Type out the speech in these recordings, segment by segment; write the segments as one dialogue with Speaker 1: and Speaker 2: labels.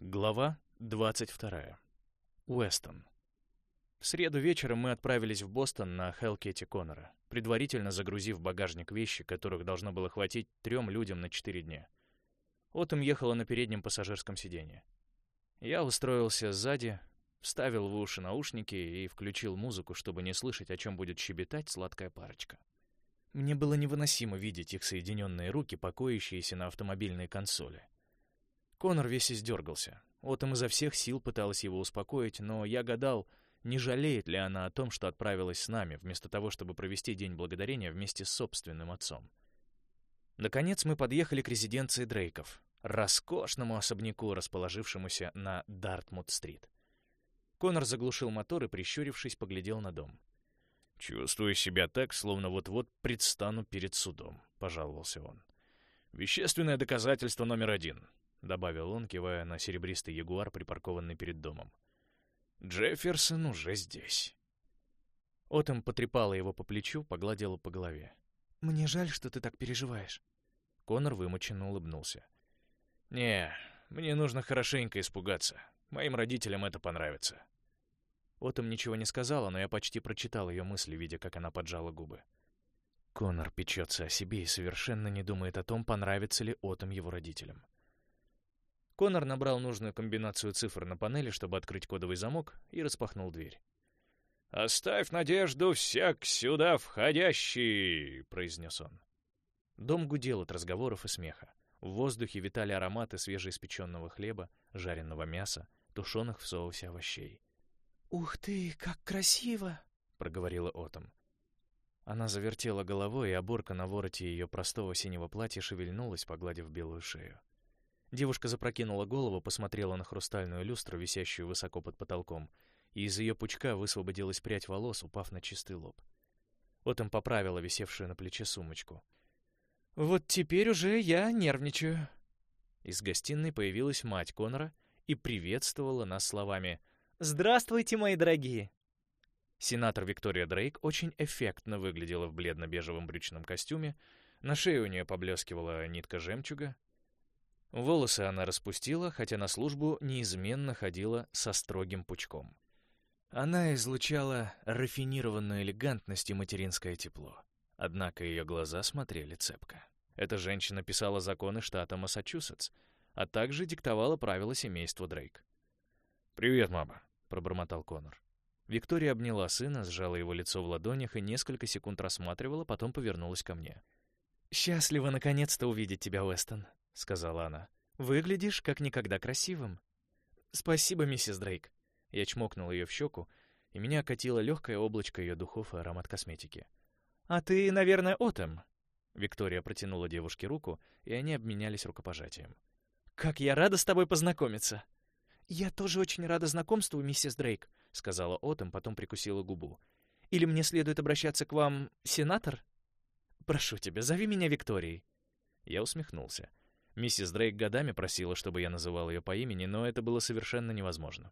Speaker 1: Глава 22. Уэстон. В среду вечером мы отправились в Бостон на Хелкете Коннора, предварительно загрузив в багажник вещи, которых должно было хватить трем людям на четыре дня. Отом ехала на переднем пассажирском сиденье. Я устроился сзади, вставил в уши наушники и включил музыку, чтобы не слышать, о чем будет щебетать сладкая парочка. Мне было невыносимо видеть их соединенные руки, покоящиеся на автомобильной консоли. Конор весь издергался. Отом изо всех сил пыталась его успокоить, но я гадал, не жалеет ли она о том, что отправилась с нами, вместо того, чтобы провести День Благодарения вместе с собственным отцом. Наконец мы подъехали к резиденции Дрейков, роскошному особняку, расположившемуся на Дартмут-стрит. Конор заглушил мотор и, прищурившись, поглядел на дом. «Чувствую себя так, словно вот-вот предстану перед судом», — пожаловался он. «Вещественное доказательство номер один. — добавил он, кивая на серебристый ягуар, припаркованный перед домом. «Джефферсон уже здесь». Отом потрепала его по плечу, погладила по голове.
Speaker 2: «Мне жаль, что ты так переживаешь».
Speaker 1: Конор вымученно улыбнулся. «Не, мне нужно хорошенько испугаться. Моим родителям это понравится». Отом ничего не сказала, но я почти прочитал ее мысли, видя, как она поджала губы. Конор печется о себе и совершенно не думает о том, понравится ли Отом его родителям. Конор набрал нужную комбинацию цифр на панели, чтобы открыть кодовый замок, и распахнул дверь. «Оставь надежду всяк сюда входящий!» — произнес он. Дом гудел от разговоров и смеха. В воздухе витали ароматы свежеиспеченного хлеба, жареного мяса, тушеных в соусе овощей.
Speaker 2: «Ух ты, как красиво!» — проговорила Отом.
Speaker 1: Она завертела головой, и оборка на вороте ее простого синего платья шевельнулась, погладив белую шею. Девушка запрокинула голову, посмотрела на хрустальную люстру, висящую высоко под потолком, и из ее пучка высвободилась прядь волос, упав на чистый лоб. Отом поправила висевшую на плече сумочку.
Speaker 2: «Вот теперь уже я нервничаю».
Speaker 1: Из гостиной появилась мать Конора и приветствовала нас словами
Speaker 2: «Здравствуйте, мои дорогие!»
Speaker 1: Сенатор Виктория Дрейк очень эффектно выглядела в бледно-бежевом брючном костюме, на шее у нее поблескивала нитка жемчуга, Волосы она распустила, хотя на службу неизменно ходила со строгим пучком. Она излучала рафинированную элегантность и материнское тепло. Однако ее глаза смотрели цепко. Эта женщина писала законы штата Массачусетс, а также диктовала правила семейства Дрейк. «Привет, мама», — пробормотал Конор. Виктория обняла сына, сжала его лицо в ладонях и несколько секунд рассматривала, потом повернулась ко мне.
Speaker 2: «Счастлива наконец-то увидеть тебя, Уэстон», — сказала она. «Выглядишь как никогда красивым». «Спасибо, миссис Дрейк». Я чмокнул ее в щеку, и меня окатило легкое облачко ее духов и аромат косметики. «А ты, наверное, Отем?» Виктория протянула девушке руку, и они обменялись рукопожатием. «Как я рада с тобой познакомиться!» «Я тоже очень рада знакомству, миссис Дрейк», — сказала Отем, потом прикусила губу. «Или мне следует обращаться к вам, сенатор?» «Прошу тебя, зови меня Викторией». Я усмехнулся. Миссис Дрейк годами просила, чтобы я называл ее по имени, но это было совершенно невозможно.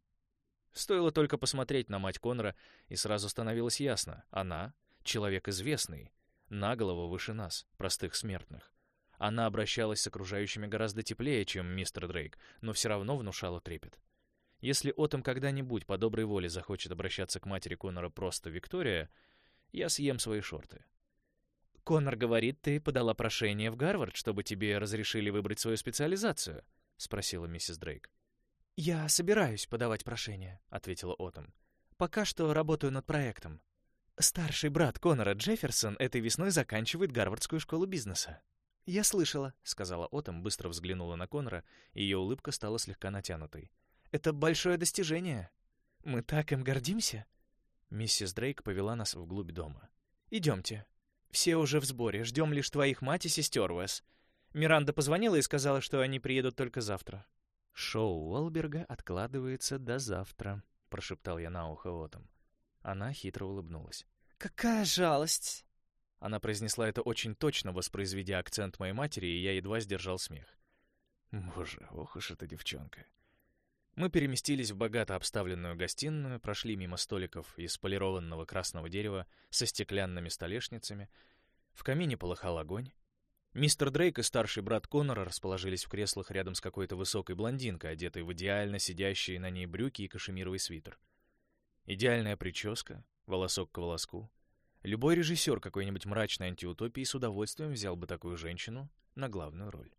Speaker 2: Стоило только посмотреть на мать Конора, и сразу становилось ясно. Она — человек известный, на голову выше нас, простых смертных. Она обращалась с окружающими гораздо теплее, чем мистер Дрейк, но все равно внушала трепет. Если Отом когда-нибудь по доброй воле захочет обращаться к матери Конора просто Виктория, я съем свои шорты. «Конор говорит, ты подала прошение в Гарвард, чтобы тебе разрешили выбрать свою специализацию?» — спросила миссис Дрейк. «Я собираюсь подавать прошение», — ответила Отом. «Пока что работаю над проектом. Старший брат Конора Джефферсон этой весной заканчивает Гарвардскую школу бизнеса». «Я слышала», — сказала Отом, быстро взглянула на Конора, и ее улыбка стала слегка натянутой. «Это большое достижение. Мы так им гордимся». Миссис Дрейк повела нас вглубь дома. «Идемте, все уже в сборе, ждем лишь твоих мать и сестер, Уэс. Миранда позвонила и сказала, что они приедут только завтра. Шоу Уолберга откладывается до завтра, прошептал я на ухо Отом. Она хитро улыбнулась. Какая жалость! Она произнесла это очень точно, воспроизведя акцент моей матери, и я едва сдержал смех. Боже, ох уж эта девчонка. Мы переместились в богато обставленную гостиную, прошли мимо столиков из полированного красного дерева со стеклянными столешницами. В камине полыхал огонь.
Speaker 1: Мистер Дрейк и старший брат Коннора расположились в креслах рядом с какой-то высокой блондинкой, одетой в идеально сидящие на ней брюки и кашемировый свитер. Идеальная прическа, волосок к волоску. Любой режиссер какой-нибудь мрачной антиутопии с удовольствием взял бы такую женщину на главную роль.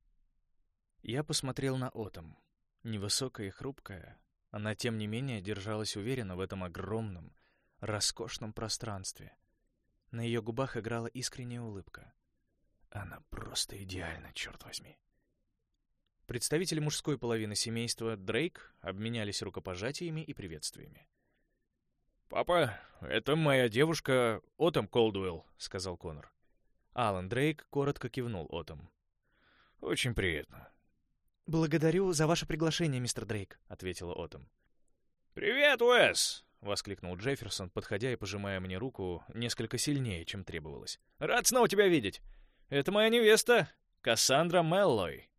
Speaker 1: Я посмотрел на Отом. Невысокая и хрупкая, она, тем не менее, держалась уверенно в этом огромном, роскошном пространстве. На ее губах играла искренняя улыбка. Она просто идеальна, черт возьми. Представители мужской половины семейства Дрейк обменялись рукопожатиями и приветствиями. «Папа, это моя девушка Отом Колдуэлл», — сказал Конор. Алан Дрейк коротко кивнул Отом. «Очень приятно».
Speaker 2: «Благодарю за ваше приглашение, мистер Дрейк», — ответила Отом.
Speaker 1: «Привет, Уэс!» — воскликнул Джефферсон, подходя и пожимая мне руку несколько сильнее, чем требовалось. «Рад снова тебя видеть! Это моя невеста, Кассандра Меллой».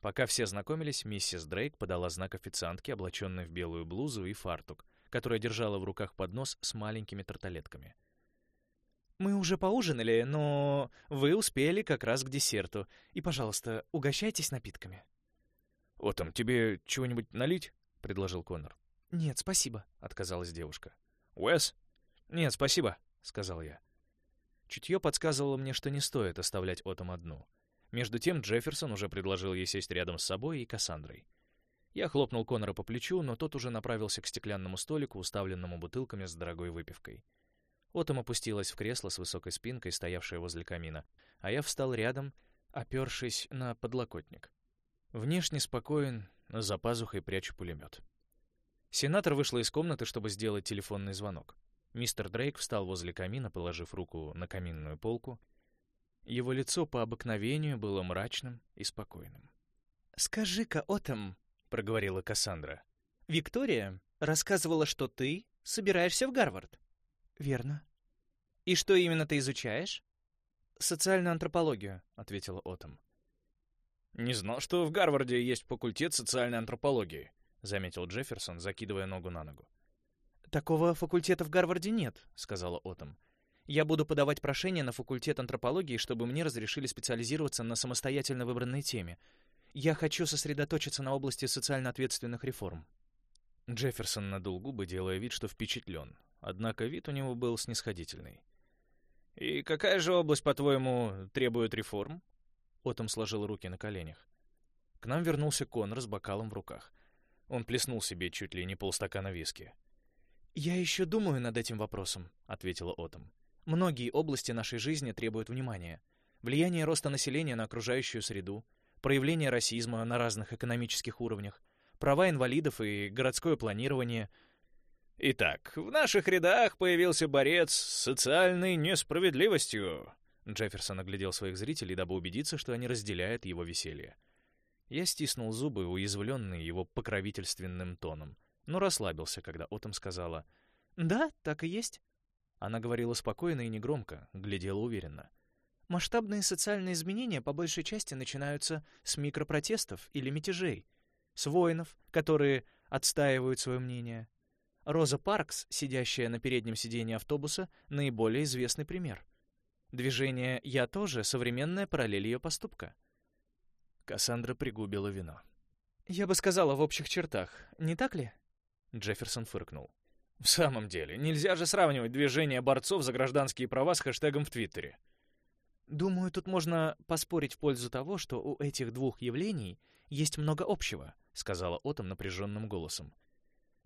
Speaker 1: Пока все знакомились, миссис Дрейк подала знак официантке, облаченной в белую блузу и фартук, которая держала в руках поднос с маленькими тарталетками.
Speaker 2: «Мы уже поужинали, но вы успели как раз к десерту. И, пожалуйста, угощайтесь напитками».
Speaker 1: «Вот там, тебе чего-нибудь налить?» — предложил Коннор.
Speaker 2: «Нет, спасибо», —
Speaker 1: отказалась девушка. «Уэс?» «Нет, спасибо», — сказал я. Чутье подсказывало мне, что не стоит оставлять Отом одну. Между тем Джефферсон уже предложил ей сесть рядом с собой и Кассандрой. Я хлопнул Конора по плечу, но тот уже направился к стеклянному столику, уставленному бутылками с дорогой выпивкой. Отом опустилась в кресло с высокой спинкой, стоявшее возле камина, а я встал рядом, опершись на подлокотник. Внешне спокоен, но за пазухой прячу пулемет. Сенатор вышла из комнаты, чтобы сделать телефонный звонок. Мистер Дрейк встал возле камина, положив руку на каминную полку. Его лицо по обыкновению было мрачным и спокойным.
Speaker 2: «Скажи-ка, Отом», — проговорила Кассандра, — «Виктория рассказывала, что ты собираешься в Гарвард». «Верно». «И что именно ты изучаешь?»
Speaker 1: «Социальную антропологию», — ответила Отом. «Не знал, что в Гарварде есть факультет социальной антропологии», — заметил Джефферсон, закидывая ногу на ногу.
Speaker 2: «Такого факультета в Гарварде нет», — сказала Отом. «Я буду подавать прошение на факультет антропологии, чтобы мне разрешили специализироваться на самостоятельно выбранной теме. Я хочу сосредоточиться на области социально ответственных реформ».
Speaker 1: Джефферсон надул губы, делая вид, что впечатлен. Однако вид у него был снисходительный. «И какая же область, по-твоему, требует реформ?» Отом сложил руки на коленях. К нам вернулся Конор с бокалом в руках. Он плеснул себе чуть ли не полстакана виски.
Speaker 2: «Я еще думаю над этим вопросом», — ответила Отом. «Многие области нашей жизни требуют внимания. Влияние роста населения на окружающую среду, проявление расизма на разных экономических уровнях, права инвалидов и городское планирование.
Speaker 1: Итак, в наших рядах появился борец с социальной несправедливостью. Джефферсон оглядел своих зрителей, дабы убедиться, что они разделяют его веселье. Я стиснул зубы, уязвленный его покровительственным тоном но расслабился, когда Отом сказала
Speaker 2: «Да, так и есть».
Speaker 1: Она говорила спокойно и негромко, глядела уверенно.
Speaker 2: Масштабные социальные изменения по большей части начинаются с микропротестов или мятежей, с воинов, которые отстаивают свое мнение. Роза Паркс, сидящая на переднем сиденье автобуса, наиболее известный пример. Движение «Я тоже» — современная параллель ее поступка.
Speaker 1: Кассандра пригубила вино.
Speaker 2: «Я бы сказала в общих чертах, не так ли?»
Speaker 1: Джефферсон фыркнул. В самом деле, нельзя же сравнивать движение борцов за гражданские права с хэштегом в Твиттере.
Speaker 2: Думаю, тут можно поспорить в пользу того, что у этих двух явлений есть много общего, сказала Отом напряженным голосом.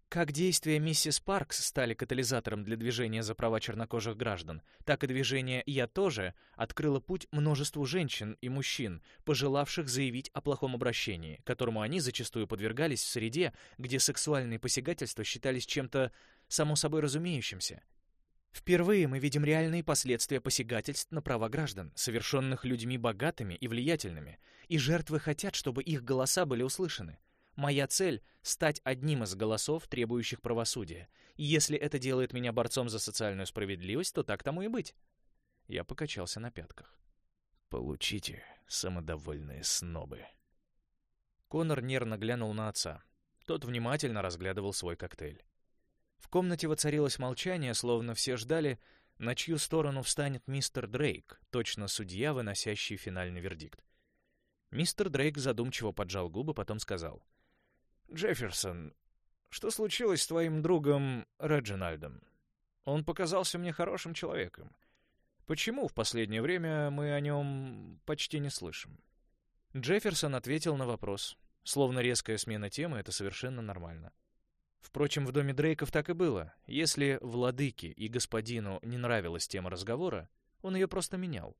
Speaker 2: Как действия миссис Паркс стали катализатором для движения за права чернокожих граждан, так и движение «Я тоже» открыло путь множеству женщин и мужчин, пожелавших заявить о плохом обращении, которому они зачастую подвергались в среде, где сексуальные посягательства считались чем-то само собой разумеющимся. Впервые мы видим реальные последствия посягательств на права граждан, совершенных людьми богатыми и влиятельными, и жертвы хотят, чтобы их голоса были услышаны. Моя цель — стать одним из голосов, требующих правосудия. И если это делает меня борцом за социальную справедливость, то так тому и быть.
Speaker 1: Я покачался на пятках. Получите, самодовольные снобы. Конор нервно глянул на отца. Тот внимательно разглядывал свой коктейль. В комнате воцарилось молчание, словно все ждали, на чью сторону встанет мистер Дрейк, точно судья, выносящий финальный вердикт. Мистер Дрейк задумчиво поджал губы, потом сказал. «Джефферсон, что случилось с твоим другом Реджинальдом? Он показался мне хорошим человеком. Почему в последнее время мы о нем почти не слышим?» Джефферсон ответил на вопрос. Словно резкая смена темы — это совершенно нормально. Впрочем, в доме Дрейков так и было. Если владыке и господину не нравилась тема разговора, он ее просто менял.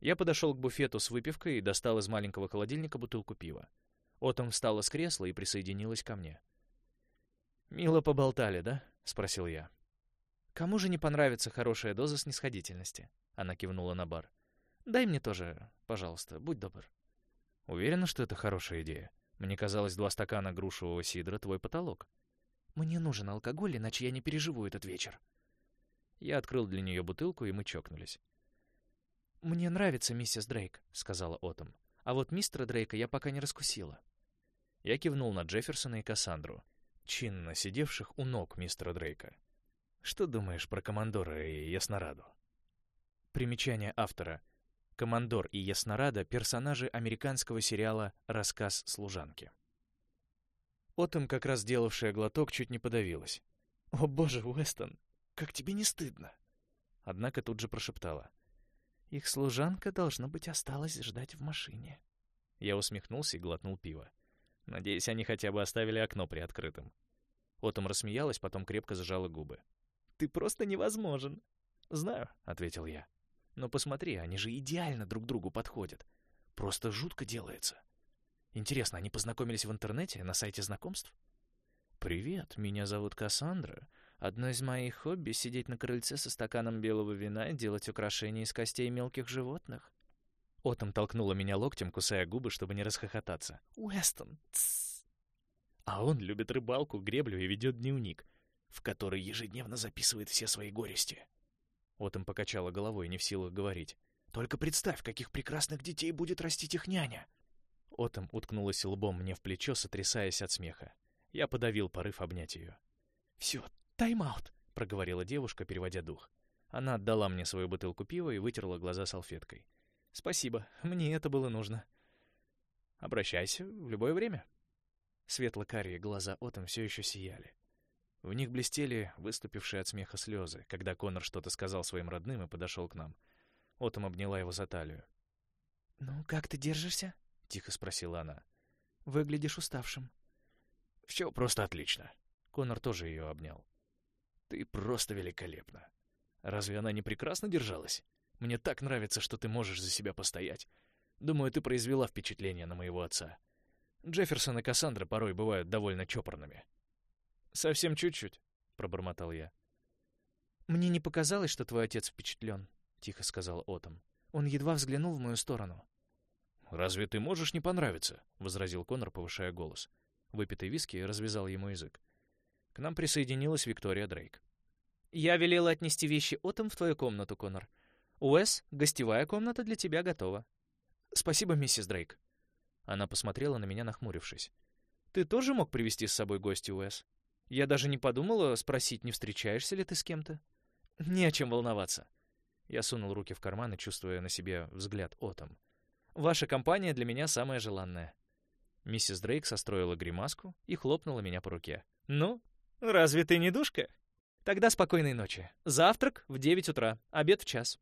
Speaker 1: Я подошел к буфету с выпивкой и достал из маленького холодильника бутылку пива. Отом встала с кресла и присоединилась ко мне. «Мило поболтали, да?» — спросил я. «Кому же не понравится хорошая доза снисходительности?» Она кивнула на бар. «Дай мне тоже, пожалуйста, будь добр». Уверена, что это хорошая идея. Мне казалось, два стакана грушевого сидра — твой потолок. Мне нужен алкоголь, иначе я не переживу этот вечер. Я открыл для нее бутылку, и мы чокнулись. «Мне нравится миссис Дрейк», — сказала Отом. «А вот мистера Дрейка я пока не раскусила». Я кивнул на Джефферсона и Кассандру, чинно сидевших у ног мистера Дрейка. «Что думаешь про командора и Яснораду?» Примечание автора — Командор и Яснорада — персонажи американского сериала «Рассказ служанки». Отом, как раз делавшая глоток, чуть не подавилась. «О боже, Уэстон, как тебе не стыдно!» Однако тут же прошептала. «Их служанка, должно быть, осталась ждать в машине». Я усмехнулся и глотнул пиво. Надеюсь, они хотя бы оставили окно приоткрытым. Отом рассмеялась, потом крепко зажала губы. «Ты просто невозможен!» «Знаю», — ответил я. Но посмотри, они же идеально друг другу подходят. Просто жутко делается. Интересно, они познакомились в интернете, на сайте знакомств? «Привет, меня зовут Кассандра. Одно из моих хобби — сидеть на крыльце со стаканом белого вина и делать украшения из костей мелких животных». Отом толкнула меня локтем, кусая губы, чтобы не расхохотаться. «Уэстон, тссс!» А он любит рыбалку, греблю и ведет дневник, в который ежедневно записывает все свои горести. Отом покачала головой, не в силах говорить. «Только представь, каких прекрасных детей будет растить их няня!» Отом уткнулась лбом мне в плечо, сотрясаясь от смеха. Я подавил порыв обнять ее. «Все, тайм-аут!» — проговорила девушка, переводя дух. Она отдала мне свою бутылку пива и вытерла глаза салфеткой. «Спасибо, мне это было нужно». «Обращайся в любое время». Светло-карие глаза Отом все еще сияли. В них блестели выступившие от смеха слезы, когда Конор что-то сказал своим родным и подошел к нам. Отом обняла его за талию. «Ну, как ты держишься?» — тихо спросила она. «Выглядишь уставшим». «Все просто отлично». Конор тоже ее обнял. «Ты просто великолепна. Разве она не прекрасно держалась? Мне так нравится, что ты можешь за себя постоять. Думаю, ты произвела впечатление на моего отца. Джефферсон и Кассандра порой бывают довольно чопорными». «Совсем чуть-чуть», — пробормотал я. «Мне не показалось, что твой отец впечатлен», — тихо сказал Отом. Он едва взглянул в мою сторону. «Разве ты можешь не понравиться?» — возразил Конор, повышая голос. Выпитый виски развязал ему язык. К нам присоединилась Виктория Дрейк. «Я велела отнести вещи Отом в твою комнату, Конор. Уэс, гостевая комната для тебя готова». «Спасибо, миссис Дрейк». Она посмотрела на меня, нахмурившись. «Ты тоже мог привести с собой гостя, Уэс?» Я даже не подумала спросить, не встречаешься ли ты с кем-то. Не о чем волноваться. Я сунул руки в карманы, чувствуя на себе взгляд Отом. Ваша компания для меня самая желанная. Миссис Дрейк состроила гримаску и хлопнула меня по руке. Ну, разве ты не душка? Тогда спокойной ночи. Завтрак в девять утра, обед в час.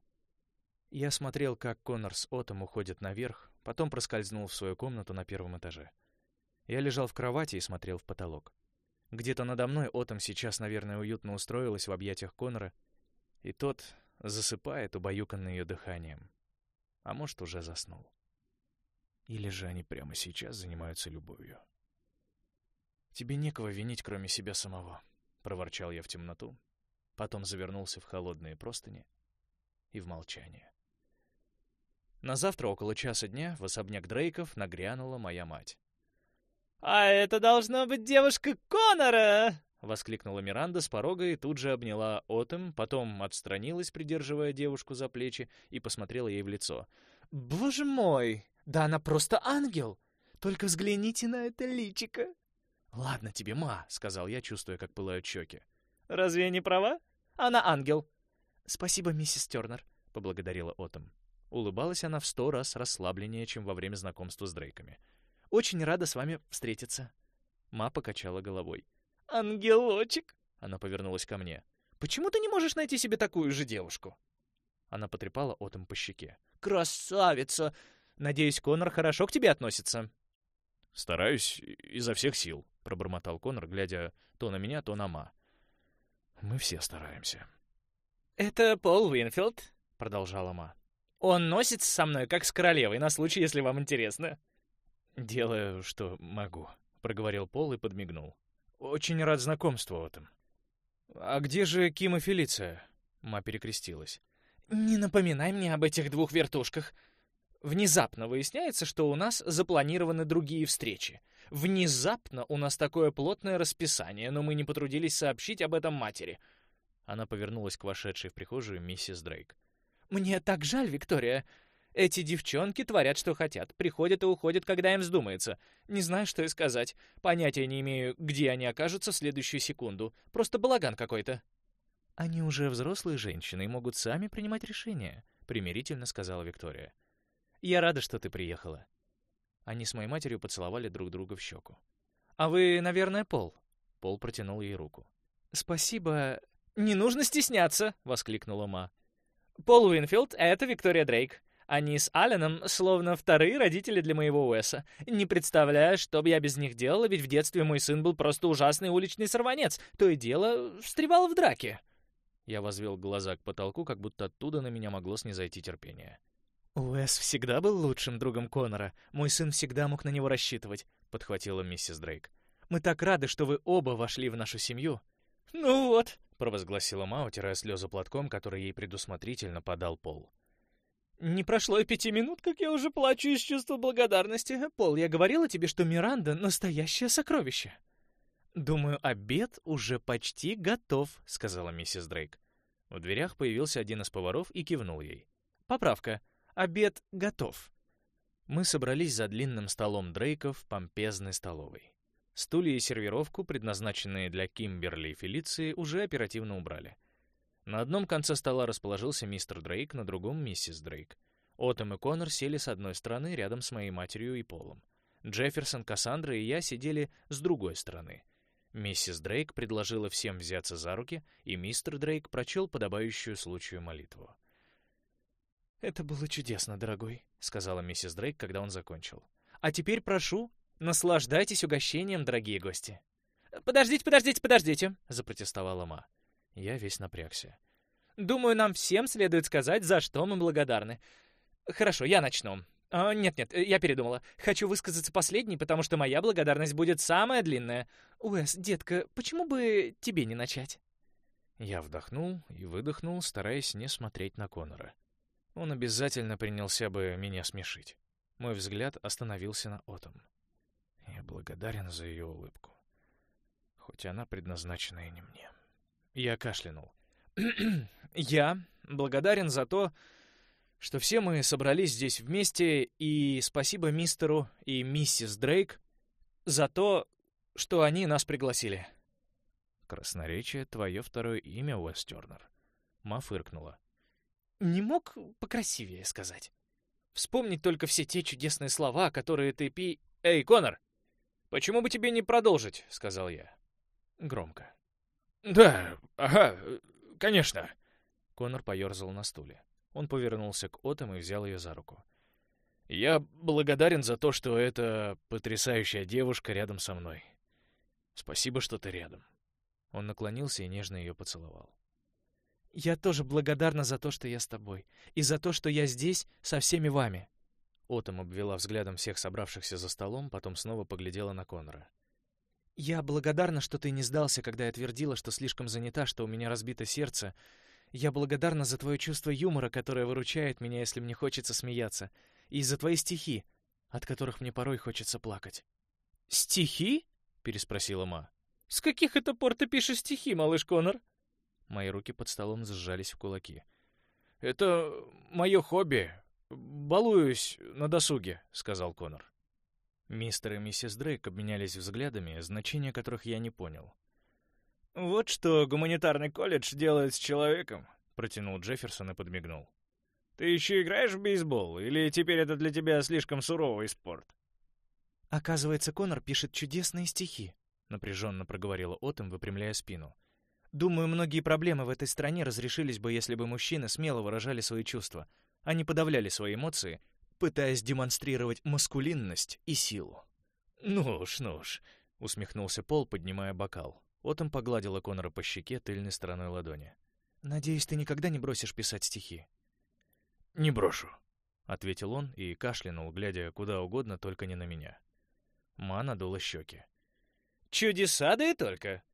Speaker 1: Я смотрел, как Коннор с Отом уходят наверх, потом проскользнул в свою комнату на первом этаже. Я лежал в кровати и смотрел в потолок. Где-то надо мной Отом сейчас, наверное, уютно устроилась в объятиях Конора, и тот засыпает, убаюканный ее дыханием. А может, уже заснул. Или же они прямо сейчас занимаются любовью. «Тебе некого винить, кроме себя самого», — проворчал я в темноту, потом завернулся в холодные простыни и в молчание. На завтра около часа дня в особняк Дрейков нагрянула моя мать. «А это должно быть девушка Конора!» — воскликнула Миранда с порога и тут же обняла Отом, потом отстранилась, придерживая девушку за плечи, и посмотрела ей в лицо. «Боже мой! Да она просто ангел! Только взгляните на это личико!» «Ладно тебе, ма», — сказал я, чувствуя, как пылают щеки. «Разве я не права? Она ангел.
Speaker 2: «Спасибо, миссис Тернер», — поблагодарила Отом. Улыбалась она в сто раз расслабленнее, чем во время знакомства с Дрейками. «Очень рада с вами встретиться». Ма покачала головой.
Speaker 3: «Ангелочек!»
Speaker 2: — она повернулась ко мне.
Speaker 3: «Почему ты не можешь найти себе такую же девушку?»
Speaker 2: Она потрепала Отом по щеке.
Speaker 3: «Красавица! Надеюсь, Конор хорошо к тебе относится?»
Speaker 1: «Стараюсь изо всех сил», — пробормотал Конор, глядя то на меня, то на Ма. «Мы все стараемся».
Speaker 3: «Это Пол Уинфилд», — продолжала Ма. «Он носится со мной, как с королевой, на случай, если вам интересно».
Speaker 1: «Делаю, что могу», — проговорил Пол и подмигнул. «Очень рад знакомству в этом». «А где же Ким и Фелиция?» Ма перекрестилась.
Speaker 3: «Не напоминай мне об этих двух вертушках. Внезапно выясняется, что у нас запланированы другие встречи. Внезапно у нас такое плотное расписание, но мы не потрудились сообщить об этом матери.
Speaker 2: Она повернулась к вошедшей в прихожую миссис Дрейк.
Speaker 3: «Мне так жаль, Виктория. Эти девчонки творят, что хотят, приходят и уходят, когда им вздумается. Не знаю, что и сказать. Понятия не имею, где они окажутся в следующую секунду. Просто балаган какой-то».
Speaker 2: «Они уже взрослые женщины и могут сами принимать решения», — примирительно сказала Виктория. «Я рада, что ты приехала». Они с моей матерью поцеловали друг друга в щеку.
Speaker 3: «А вы, наверное, Пол?»
Speaker 2: Пол протянул ей руку.
Speaker 3: «Спасибо. Не нужно стесняться!» — воскликнула Ма. «Пол Уинфилд — это Виктория Дрейк. Они с Алленом словно вторые родители для моего Уэса. Не представляю, что бы я без них делала, ведь в детстве мой сын был просто ужасный уличный сорванец. То и дело встревал в драке».
Speaker 2: Я возвел глаза к потолку, как будто оттуда на меня могло снизойти терпение.
Speaker 3: «Уэс всегда был лучшим другом Конора. Мой сын всегда мог на него рассчитывать», — подхватила миссис Дрейк. «Мы так рады, что вы оба вошли в нашу семью».
Speaker 2: «Ну вот», — провозгласила Ма, утирая слезы платком, который ей предусмотрительно подал Пол.
Speaker 3: «Не прошло и пяти минут, как я уже плачу из чувства благодарности. Пол, я говорила тебе, что Миранда — настоящее сокровище».
Speaker 2: «Думаю, обед уже почти готов», — сказала миссис Дрейк. В дверях появился один из поваров и кивнул ей.
Speaker 3: «Поправка. Обед готов».
Speaker 2: Мы собрались за длинным столом Дрейка в помпезной столовой. Стулья и сервировку, предназначенные для Кимберли и Фелиции, уже оперативно убрали. На одном конце стола расположился мистер Дрейк, на другом — миссис Дрейк. Отом и Коннор сели с одной стороны, рядом с моей матерью и Полом. Джефферсон, Кассандра и я сидели с другой стороны. Миссис Дрейк предложила всем взяться за руки, и мистер Дрейк прочел подобающую случаю молитву.
Speaker 3: «Это было чудесно, дорогой», — сказала миссис Дрейк, когда он закончил. «А теперь прошу, наслаждайтесь угощением, дорогие гости». «Подождите, подождите, подождите», — запротестовала Ма.
Speaker 2: Я весь напрягся.
Speaker 3: «Думаю, нам всем следует сказать, за что мы благодарны. Хорошо, я начну. Нет-нет, а, я передумала. Хочу высказаться последней, потому что моя благодарность будет самая длинная. Уэс, детка, почему бы тебе не начать?»
Speaker 2: Я вдохнул и выдохнул, стараясь не смотреть на Конора. Он обязательно принялся бы меня смешить. Мой взгляд остановился на Отом. Я благодарен за ее улыбку. Хоть она предназначена и не мне. Я кашлянул.
Speaker 3: «Я благодарен за то, что все мы собрались здесь вместе, и спасибо мистеру и миссис Дрейк за то, что они нас пригласили».
Speaker 2: «Красноречие — твое второе имя, Уэс Тернер». Ма фыркнула.
Speaker 3: Не мог покрасивее сказать. Вспомнить только все те чудесные слова, которые ты пи... Эй, Конор! Почему бы тебе не продолжить, сказал я. Громко.
Speaker 1: Да, ага, конечно.
Speaker 2: Конор поерзал на стуле. Он повернулся к Отам и взял ее за руку.
Speaker 1: Я благодарен за то, что эта потрясающая девушка рядом со мной. Спасибо, что ты рядом.
Speaker 2: Он наклонился и нежно ее поцеловал.
Speaker 3: Я тоже благодарна за то, что я с тобой, и за то, что я здесь со всеми вами.
Speaker 2: Отом обвела взглядом всех собравшихся за столом, потом снова поглядела на Конора.
Speaker 3: Я благодарна, что ты не сдался, когда я твердила, что слишком занята, что у меня разбито сердце. Я благодарна за твое чувство юмора, которое выручает меня, если мне хочется смеяться, и за твои стихи, от которых мне порой хочется плакать.
Speaker 2: Стихи? переспросила Ма.
Speaker 3: С каких это пор ты пишешь стихи, малыш Конор?
Speaker 2: Мои руки под столом сжались в кулаки.
Speaker 1: «Это мое хобби. Балуюсь на досуге», — сказал Конор.
Speaker 2: Мистер и миссис Дрейк обменялись взглядами, значения которых я не понял.
Speaker 3: «Вот что гуманитарный колледж делает с человеком», —
Speaker 1: протянул Джефферсон и подмигнул. «Ты еще играешь в бейсбол, или теперь это для тебя слишком суровый спорт?»
Speaker 2: «Оказывается, Конор пишет чудесные стихи», — напряженно проговорила Отом, выпрямляя спину. «Думаю, многие проблемы в этой стране разрешились бы, если бы мужчины смело выражали свои чувства, а не подавляли свои эмоции, пытаясь демонстрировать маскулинность и силу».
Speaker 1: «Ну уж, ну уж», — усмехнулся Пол, поднимая бокал. Отом погладила Конора по щеке тыльной стороной ладони.
Speaker 2: «Надеюсь, ты никогда не бросишь писать стихи».
Speaker 1: «Не брошу», — ответил он и кашлянул, глядя куда угодно, только не на меня. Ма надула щеки.
Speaker 3: «Чудеса, да и только!»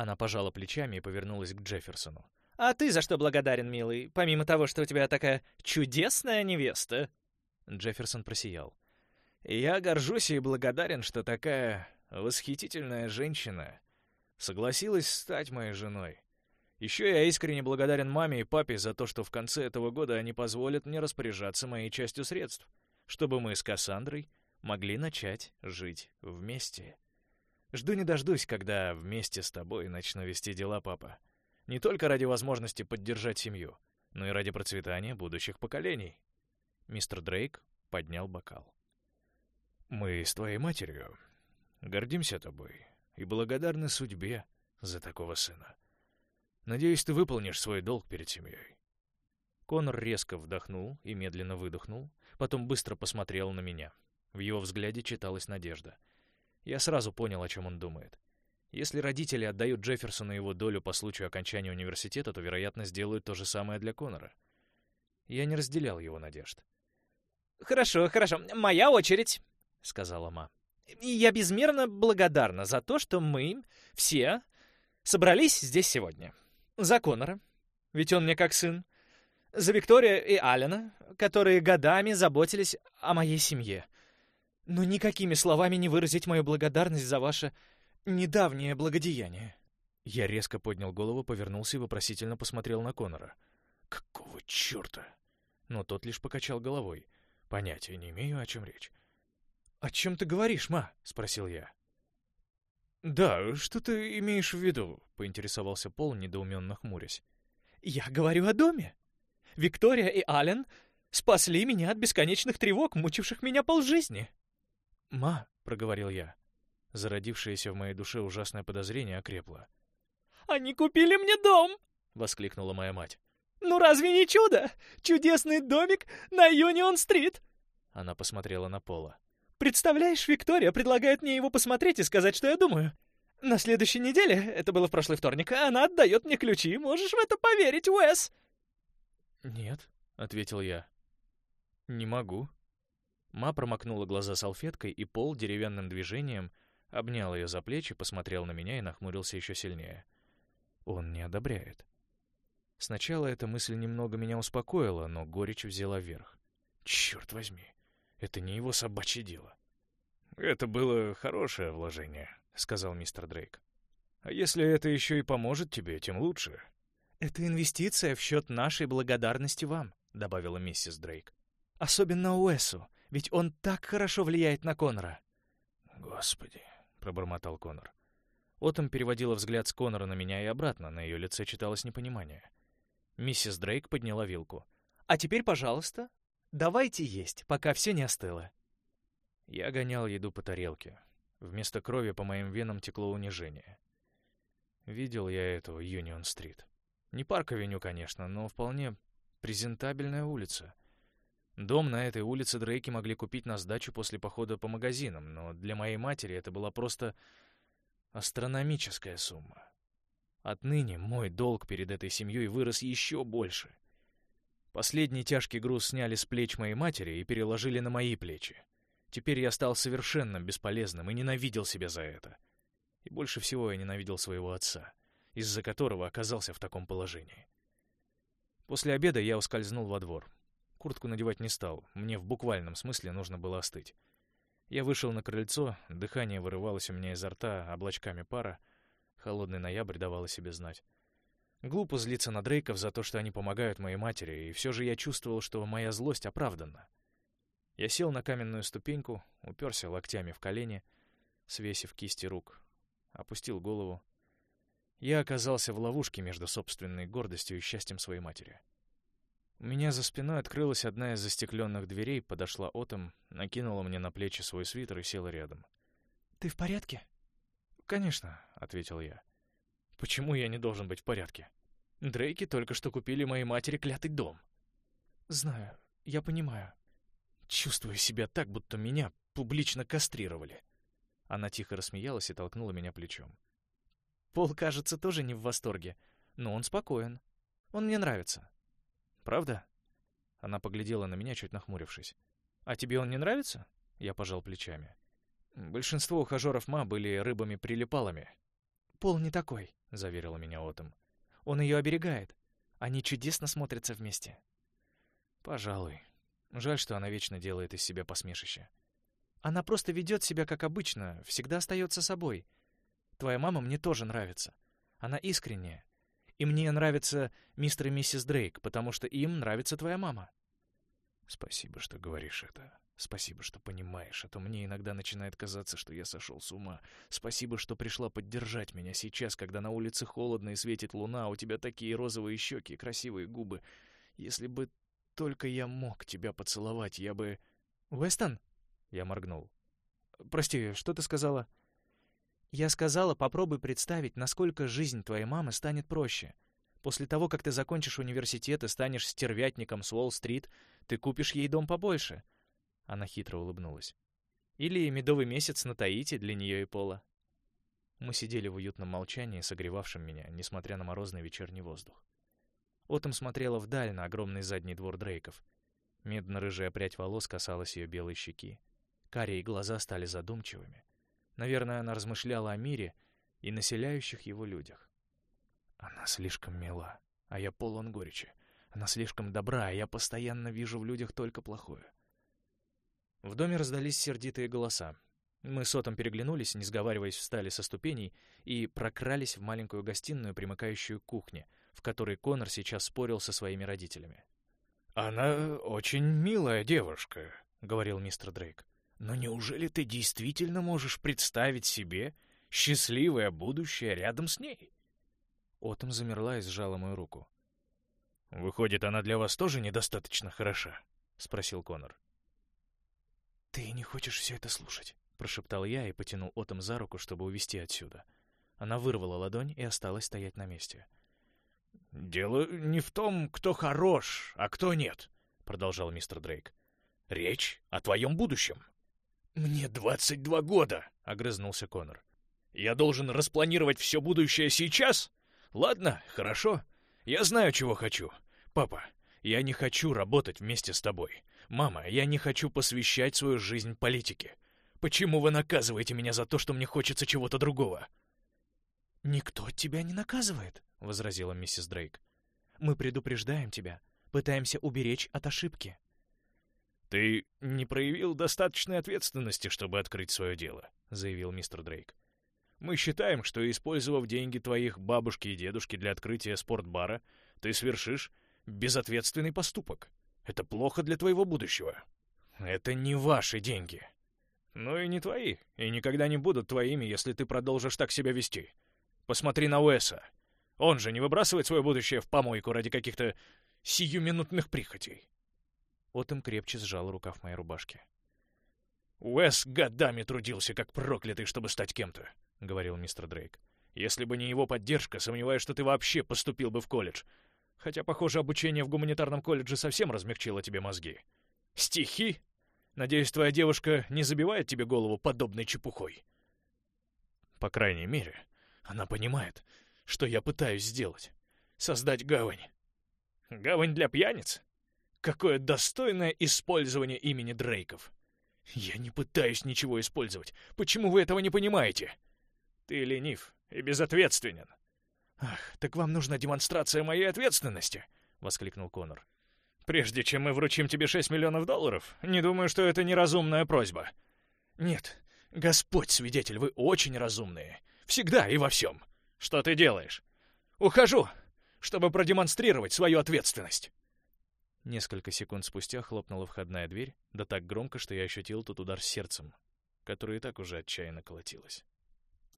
Speaker 2: Она пожала плечами и повернулась к Джефферсону.
Speaker 3: «А ты за что благодарен, милый, помимо того, что у тебя такая чудесная невеста?»
Speaker 1: Джефферсон просиял. «Я горжусь и благодарен, что такая восхитительная женщина согласилась стать моей женой. Еще я искренне благодарен маме и папе за то, что в конце этого года они позволят мне распоряжаться моей частью средств, чтобы мы с Кассандрой могли начать жить вместе. Жду не дождусь, когда вместе с тобой начну вести дела, папа. Не только ради возможности поддержать семью, но и ради процветания будущих поколений. Мистер Дрейк поднял бокал. Мы с твоей матерью гордимся тобой и благодарны судьбе за такого сына. Надеюсь, ты выполнишь свой долг перед семьей». Конор резко вдохнул и медленно выдохнул, потом быстро посмотрел на меня. В его взгляде читалась надежда. Я сразу понял, о чем он думает. Если родители отдают Джефферсону его долю по случаю окончания университета, то, вероятно, сделают то же самое для Конора. Я не разделял его надежд.
Speaker 3: «Хорошо, хорошо. Моя очередь», — сказала Ма. «Я безмерно благодарна за то, что мы все собрались здесь сегодня. За Конора, ведь он мне как сын. За Виктория и Алина, которые годами заботились о моей семье. Но никакими словами не выразить мою благодарность за ваше недавнее благодеяние.
Speaker 1: Я резко поднял голову, повернулся и вопросительно посмотрел на Конора. «Какого черта?» Но тот лишь покачал головой. Понятия не имею, о чем речь. «О чем ты говоришь, ма?» — спросил я. «Да, что ты имеешь в виду?» — поинтересовался Пол, недоуменно хмурясь.
Speaker 3: «Я говорю о доме. Виктория и Ален спасли меня от бесконечных тревог, мучивших меня полжизни».
Speaker 1: «Ма», — проговорил я. Зародившееся в моей душе ужасное подозрение окрепло.
Speaker 3: «Они купили мне дом!» — воскликнула моя мать. «Ну разве не чудо? Чудесный домик на Юнион-стрит!»
Speaker 1: Она посмотрела на Пола.
Speaker 3: Представляешь, Виктория предлагает мне его посмотреть и сказать, что я думаю. На следующей неделе, это было в прошлый вторник, она отдает мне ключи. Можешь в это поверить, Уэс?»
Speaker 1: «Нет», — ответил я. «Не могу». Ма промокнула глаза салфеткой, и Пол деревянным движением обнял ее за плечи, посмотрел на меня и нахмурился еще сильнее. Он не одобряет. Сначала эта мысль немного меня успокоила, но горечь взяла верх. Черт возьми. Это не его собачье дело. «Это было хорошее вложение», — сказал мистер Дрейк. «А если это еще и поможет тебе, тем лучше».
Speaker 2: «Это инвестиция в счет нашей благодарности вам», — добавила миссис Дрейк. «Особенно Уэсу, ведь он так хорошо влияет на Конора».
Speaker 1: «Господи», — пробормотал Конор. Отом переводила взгляд с Конора на меня и обратно, на ее лице читалось непонимание. Миссис Дрейк подняла вилку.
Speaker 2: «А теперь, пожалуйста, Давайте есть, пока все не остыло.
Speaker 1: Я гонял еду по тарелке. Вместо крови по моим венам текло унижение. Видел я эту Юнион-стрит. Не парк-авеню, конечно, но вполне презентабельная улица. Дом на этой улице Дрейки могли купить на сдачу после похода по магазинам, но для моей матери это была просто астрономическая сумма. Отныне мой долг перед этой семьей вырос еще больше. Последний тяжкий груз сняли с плеч моей матери и переложили на мои плечи. Теперь я стал совершенно бесполезным и ненавидел себя за это. И больше всего я ненавидел своего отца, из-за которого оказался в таком положении. После обеда я ускользнул во двор. Куртку надевать не стал, мне в буквальном смысле нужно было остыть. Я вышел на крыльцо, дыхание вырывалось у меня изо рта облачками пара, холодный ноябрь давал о себе знать. Глупо злиться на Дрейков за то, что они помогают моей матери, и все же я чувствовал, что моя злость оправдана. Я сел на каменную ступеньку, уперся локтями в колени, свесив кисти рук, опустил голову Я оказался в ловушке между собственной гордостью и счастьем своей матери. У меня за спиной открылась одна из застекленных дверей, подошла Отом, накинула мне на плечи свой свитер и села рядом.
Speaker 2: «Ты в порядке?»
Speaker 1: «Конечно», — ответил я. «Почему я не должен быть в порядке? Дрейки только что купили моей матери клятый дом».
Speaker 2: «Знаю, я понимаю.
Speaker 1: Чувствую себя так, будто меня публично кастрировали». Она тихо рассмеялась и толкнула меня плечом.
Speaker 2: Пол, кажется, тоже не в восторге, но он спокоен. Он мне нравится.
Speaker 1: Правда? Она поглядела на меня, чуть нахмурившись.
Speaker 2: А тебе он не нравится?
Speaker 1: Я пожал плечами. Большинство ухажеров Ма были рыбами-прилипалами.
Speaker 2: Пол не такой,
Speaker 1: заверила меня Отом.
Speaker 2: Он ее оберегает. Они чудесно смотрятся вместе.
Speaker 1: Пожалуй. Жаль, что она вечно делает из себя посмешище.
Speaker 2: Она просто ведет себя как обычно, всегда остается собой. Твоя мама мне тоже нравится. Она искренняя. И мне нравится мистер и миссис Дрейк, потому что им нравится твоя мама.
Speaker 1: Спасибо, что говоришь это. Спасибо, что понимаешь, а то мне иногда начинает казаться, что я сошел с ума. Спасибо, что пришла поддержать меня сейчас, когда на улице холодно и светит луна, а у тебя такие розовые щеки красивые губы. Если бы только я мог тебя поцеловать, я бы...
Speaker 2: Уэстон?
Speaker 1: Я моргнул. Прости, что ты сказала?
Speaker 2: Я сказала, попробуй представить, насколько жизнь твоей мамы станет проще. После того, как ты закончишь университет и станешь стервятником с Уолл-стрит, ты купишь ей дом побольше. Она хитро улыбнулась. Или медовый месяц на Таити для нее и Пола. Мы сидели в уютном молчании, согревавшем меня, несмотря на морозный вечерний воздух. Отом смотрела вдаль на огромный задний двор Дрейков. Медно-рыжая прядь волос касалась ее белой щеки. Карие глаза стали задумчивыми. Наверное, она размышляла о мире и населяющих его людях. Она слишком мила, а я полон горечи. Она слишком добра, а я постоянно вижу в людях только плохое. В доме раздались сердитые голоса. Мы с Отом переглянулись, не сговариваясь, встали со ступеней и прокрались в маленькую гостиную, примыкающую к кухне, в которой Конор сейчас спорил со своими родителями.
Speaker 1: «Она очень милая девушка», — говорил мистер Дрейк. Но неужели ты действительно можешь представить себе счастливое будущее рядом с ней?
Speaker 2: Отом замерла и сжала мою руку.
Speaker 1: Выходит, она для вас тоже недостаточно хороша, спросил Конор.
Speaker 2: Ты не хочешь все это слушать, прошептал я и потянул Отом за руку, чтобы увести отсюда. Она вырвала ладонь и осталась стоять на месте.
Speaker 1: Дело не в том, кто хорош, а кто нет, продолжал мистер Дрейк. Речь о твоем будущем. «Мне двадцать два года», — огрызнулся Конор. «Я должен распланировать все будущее сейчас? Ладно, хорошо. Я знаю, чего хочу. Папа, я не хочу работать вместе с тобой. Мама, я не хочу посвящать свою жизнь политике. Почему вы наказываете меня за то, что мне хочется чего-то другого?»
Speaker 2: «Никто тебя не наказывает», — возразила миссис Дрейк. «Мы предупреждаем тебя, пытаемся уберечь от ошибки».
Speaker 1: «Ты не проявил достаточной ответственности, чтобы открыть свое дело», — заявил мистер Дрейк. «Мы считаем, что, использовав деньги твоих бабушки и дедушки для открытия спортбара, ты свершишь безответственный поступок. Это плохо для твоего будущего. Это не ваши деньги. Ну и не твои, и никогда не будут твоими, если ты продолжишь так себя вести. Посмотри на Уэса. Он же не выбрасывает свое будущее в помойку ради каких-то сиюминутных прихотей.
Speaker 2: Отом крепче сжал рукав моей рубашки.
Speaker 1: «Уэс годами трудился, как проклятый, чтобы стать кем-то», — говорил мистер Дрейк. «Если бы не его поддержка, сомневаюсь, что ты вообще поступил бы в колледж. Хотя, похоже, обучение в гуманитарном колледже совсем размягчило тебе мозги. Стихи? Надеюсь, твоя девушка не забивает тебе голову подобной чепухой?» «По крайней мере, она понимает, что я пытаюсь сделать. Создать гавань. Гавань для пьяниц? Какое достойное использование имени Дрейков. Я не пытаюсь ничего использовать. Почему вы этого не понимаете? Ты ленив и безответственен. Ах, так вам нужна демонстрация моей ответственности, воскликнул Конор. Прежде чем мы вручим тебе 6 миллионов долларов, не думаю, что это неразумная просьба. Нет, Господь свидетель, вы очень разумные. Всегда и во всем. Что ты делаешь? Ухожу, чтобы продемонстрировать свою ответственность.
Speaker 2: Несколько секунд спустя хлопнула входная дверь, да так громко, что я ощутил тут удар сердцем, которое и так уже отчаянно колотилось.